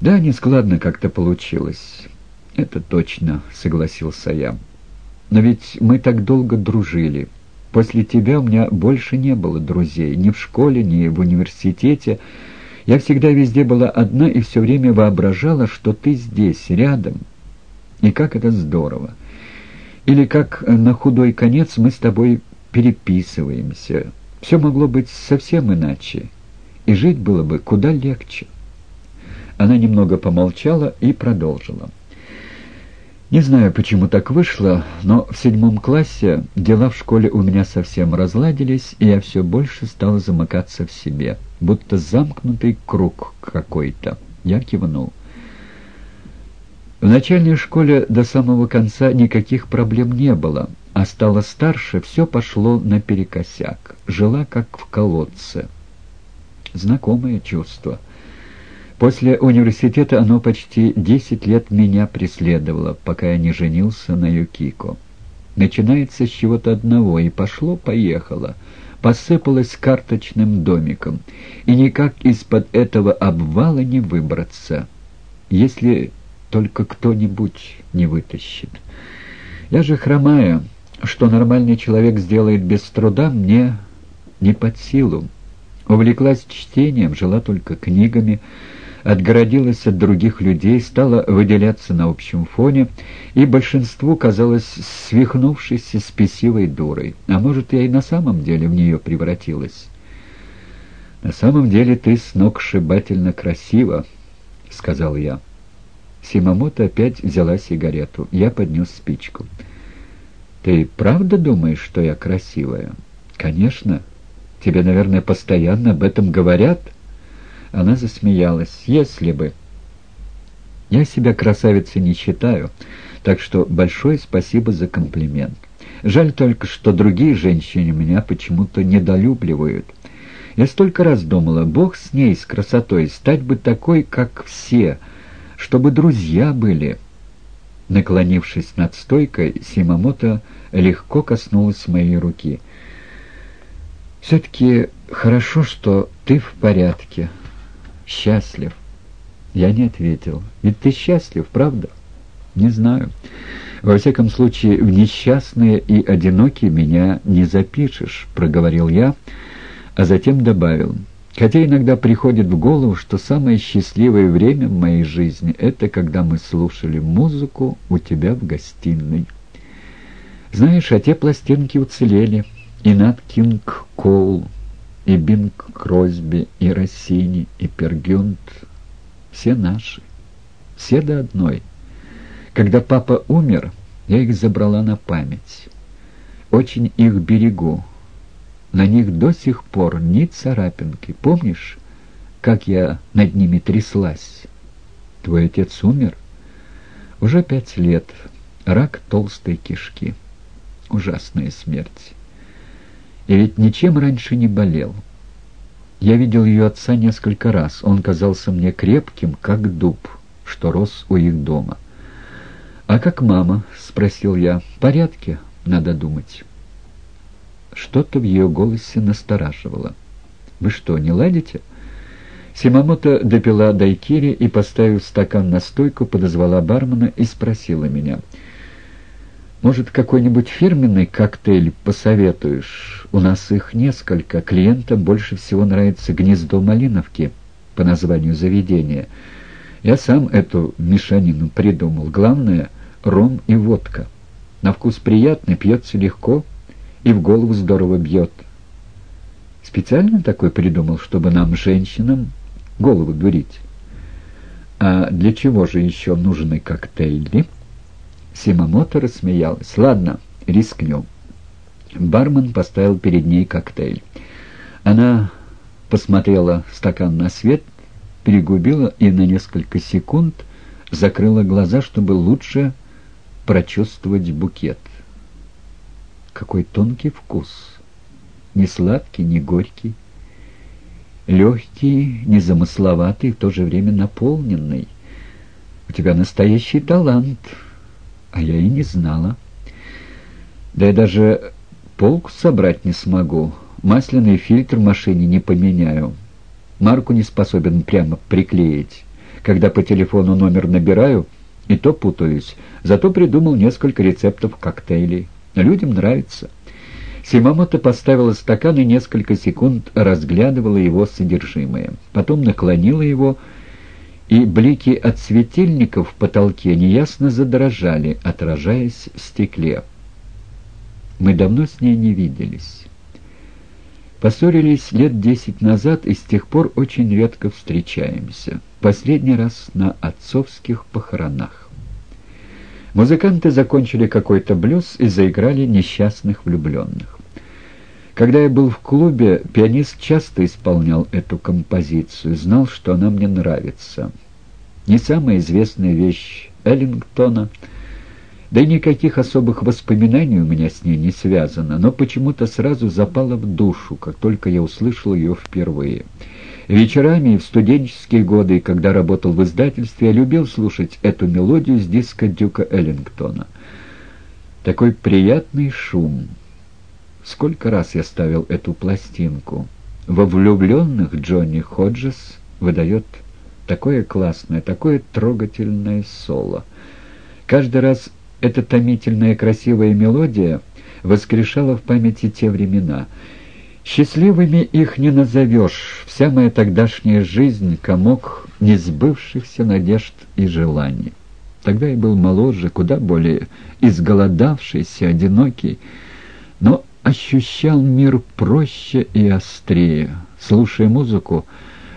«Да, нескладно как-то получилось». «Это точно», — согласился я. «Но ведь мы так долго дружили. После тебя у меня больше не было друзей, ни в школе, ни в университете. Я всегда везде была одна и все время воображала, что ты здесь, рядом. И как это здорово! Или как на худой конец мы с тобой переписываемся. Все могло быть совсем иначе, и жить было бы куда легче». Она немного помолчала и продолжила. Не знаю, почему так вышло, но в седьмом классе дела в школе у меня совсем разладились, и я все больше стал замыкаться в себе, будто замкнутый круг какой-то. Я кивнул. В начальной школе до самого конца никаких проблем не было, а стало старше, все пошло наперекосяк. Жила как в колодце. Знакомое чувство — После университета оно почти десять лет меня преследовало, пока я не женился на Юкико. Начинается с чего-то одного, и пошло-поехало, посыпалось карточным домиком, и никак из-под этого обвала не выбраться, если только кто-нибудь не вытащит. Я же хромая, что нормальный человек сделает без труда, мне не под силу. Увлеклась чтением, жила только книгами, отгородилась от других людей, стала выделяться на общем фоне, и большинству казалось свихнувшейся спесивой дурой. А может, я и на самом деле в нее превратилась. «На самом деле ты сногсшибательно красива», — сказал я. Симамото опять взяла сигарету. Я поднес спичку. «Ты правда думаешь, что я красивая?» «Конечно. Тебе, наверное, постоянно об этом говорят?» Она засмеялась. «Если бы...» «Я себя красавицей не считаю, так что большое спасибо за комплимент. Жаль только, что другие женщины меня почему-то недолюбливают. Я столько раз думала, бог с ней, с красотой, стать бы такой, как все, чтобы друзья были». Наклонившись над стойкой, Симамото легко коснулась моей руки. «Все-таки хорошо, что ты в порядке», счастлив?» Я не ответил. «Ведь ты счастлив, правда?» «Не знаю. Во всяком случае, в несчастные и одинокие меня не запишешь», — проговорил я, а затем добавил. «Хотя иногда приходит в голову, что самое счастливое время в моей жизни — это когда мы слушали музыку у тебя в гостиной. Знаешь, а те пластинки уцелели, и Нат Кинг Коул...» и Бинг Кросби, и Россини, и Пергюнт. Все наши. Все до одной. Когда папа умер, я их забрала на память. Очень их берегу. На них до сих пор ни царапинки. Помнишь, как я над ними тряслась? Твой отец умер? Уже пять лет. Рак толстой кишки. Ужасная смерть. И ведь ничем раньше не болел. Я видел ее отца несколько раз. Он казался мне крепким, как дуб, что рос у их дома. «А как мама?» — спросил я. «В порядке, надо думать». Что-то в ее голосе настораживало. «Вы что, не ладите?» Симамото допила дайкири и, поставив стакан на стойку, подозвала бармена и спросила меня — может, какой-нибудь фирменный коктейль посоветуешь? У нас их несколько. Клиентам больше всего нравится гнездо малиновки по названию заведения. Я сам эту мешанину придумал. Главное — ром и водка. На вкус приятный, пьется легко и в голову здорово бьет. Специально такой придумал, чтобы нам, женщинам, голову дурить. А для чего же еще нужны коктейли?» Симамото рассмеялась. «Ладно, рискнем». Бармен поставил перед ней коктейль. Она посмотрела стакан на свет, перегубила и на несколько секунд закрыла глаза, чтобы лучше прочувствовать букет. Какой тонкий вкус! Не сладкий, не горький. Легкий, незамысловатый, в то же время наполненный. У тебя настоящий талант — а я и не знала. Да я даже полку собрать не смогу. Масляный фильтр в машине не поменяю. Марку не способен прямо приклеить. когда по телефону номер набираю, и то путаюсь. Зато придумал несколько рецептов коктейлей. Людям нравится». Симамото поставила стакан и несколько секунд разглядывала его содержимое. Потом наклонила его, и блики от светильников в потолке неясно задрожали, отражаясь в стекле. Мы давно с ней не виделись. Поссорились лет десять назад и с тех пор очень редко встречаемся. Последний раз на отцовских похоронах. Музыканты закончили какой-то блюз и заиграли несчастных влюбленных. Когда я был в клубе, пианист часто исполнял эту композицию, знал, что она мне нравится. Не самая известная вещь Эллингтона, да и никаких особых воспоминаний у меня с ней не связано, но почему-то сразу запала в душу, как только я услышал ее впервые. Вечерами и в студенческие годы, когда работал в издательстве, я любил слушать эту мелодию с диска Дюка Эллингтона. Такой приятный шум. Сколько раз я ставил эту пластинку. Во влюбленных Джонни Ходжес выдает такое классное, такое трогательное соло. Каждый раз эта томительная красивая мелодия воскрешала в памяти те времена. Счастливыми их не назовешь. Вся моя тогдашняя жизнь — комок несбывшихся надежд и желаний. Тогда я был моложе, куда более изголодавшийся, одинокий, но ощущал мир проще и острее. Слушая музыку,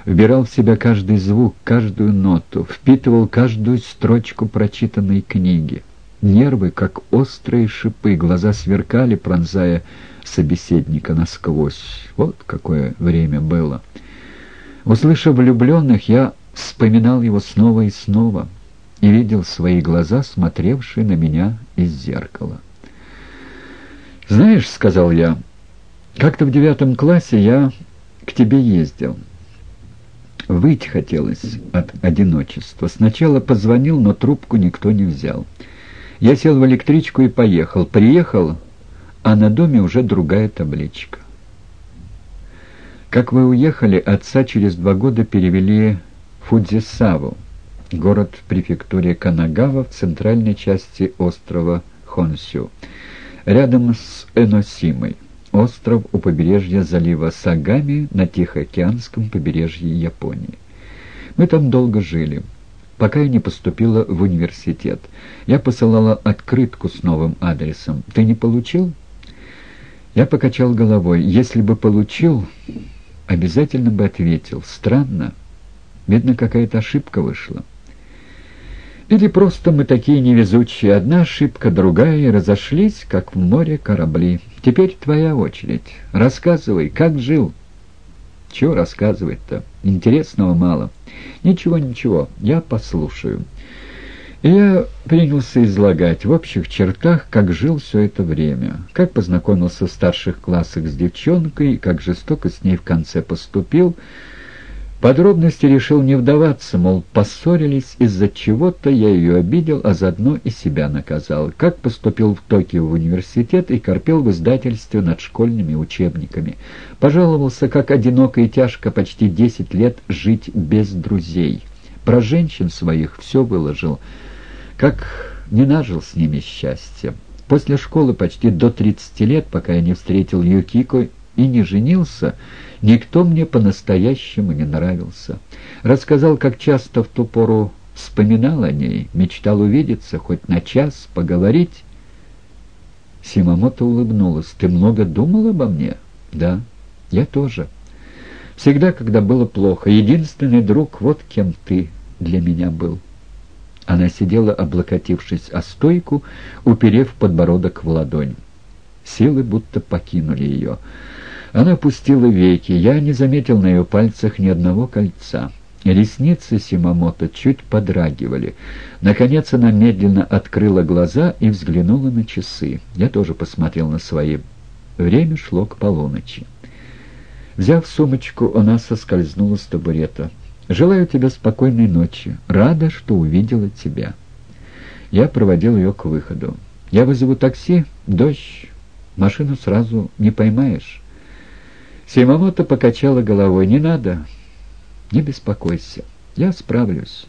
вбирал в себя каждый звук, каждую ноту, впитывал каждую строчку прочитанной книги. Нервы, как острые шипы, глаза сверкали, пронзая собеседника насквозь. Вот какое время было. Услышав влюбленных, я вспоминал его снова и снова и видел свои глаза, смотревшие на меня из зеркала. «Знаешь, — сказал я, — как-то в девятом классе я к тебе ездил. Выйти хотелось от одиночества. Сначала позвонил, но трубку никто не взял. Я сел в электричку и поехал. Приехал, а на доме уже другая табличка. Как вы уехали, отца через два года перевели в Фудзисаву, город в префектуре Канагава в центральной части острова Хонсю рядом с Эносимой, остров у побережья залива Сагами на Тихоокеанском побережье Японии. Мы там долго жили, пока я не поступила в университет. Я посылала открытку с новым адресом. Ты не получил? Я покачал головой. Если бы получил, обязательно бы ответил. Странно. Видно, какая-то ошибка вышла. Или просто мы такие невезучие, одна ошибка, другая, и разошлись, как в море корабли. Теперь твоя очередь. Рассказывай, как жил?» «Чего рассказывать-то? Интересного мало». «Ничего, ничего, я послушаю». И я принялся излагать в общих чертах, как жил все это время, как познакомился в старших классах с девчонкой, как жестоко с ней в конце поступил, Подробности решил не вдаваться, мол, поссорились, из-за чего-то я ее обидел, а заодно и себя наказал. Как поступил в Токио в университет и корпел в издательстве над школьными учебниками. Пожаловался, как одиноко и тяжко почти десять лет жить без друзей. Про женщин своих все выложил, как не нажил с ними счастья. После школы почти до тридцати лет, пока я не встретил Юкико и не женился, никто мне по-настоящему не нравился. Рассказал, как часто в ту пору вспоминал о ней, мечтал увидеться, хоть на час, поговорить. Симамото улыбнулась. «Ты много думал обо мне?» «Да, я тоже. Всегда, когда было плохо. Единственный друг, вот кем ты для меня был». Она сидела, облокотившись о стойку, уперев подбородок в ладонь. Силы будто покинули ее. Она опустила веки. Я не заметил на ее пальцах ни одного кольца. Ресницы Симамото чуть подрагивали. Наконец она медленно открыла глаза и взглянула на часы. Я тоже посмотрел на свои. Время шло к полуночи. Взяв сумочку, она соскользнула с табурета. «Желаю тебе спокойной ночи. Рада, что увидела тебя». Я проводил ее к выходу. «Я вызову такси. Дождь. Машину сразу не поймаешь». Симамото покачала головой. «Не надо, не беспокойся, я справлюсь».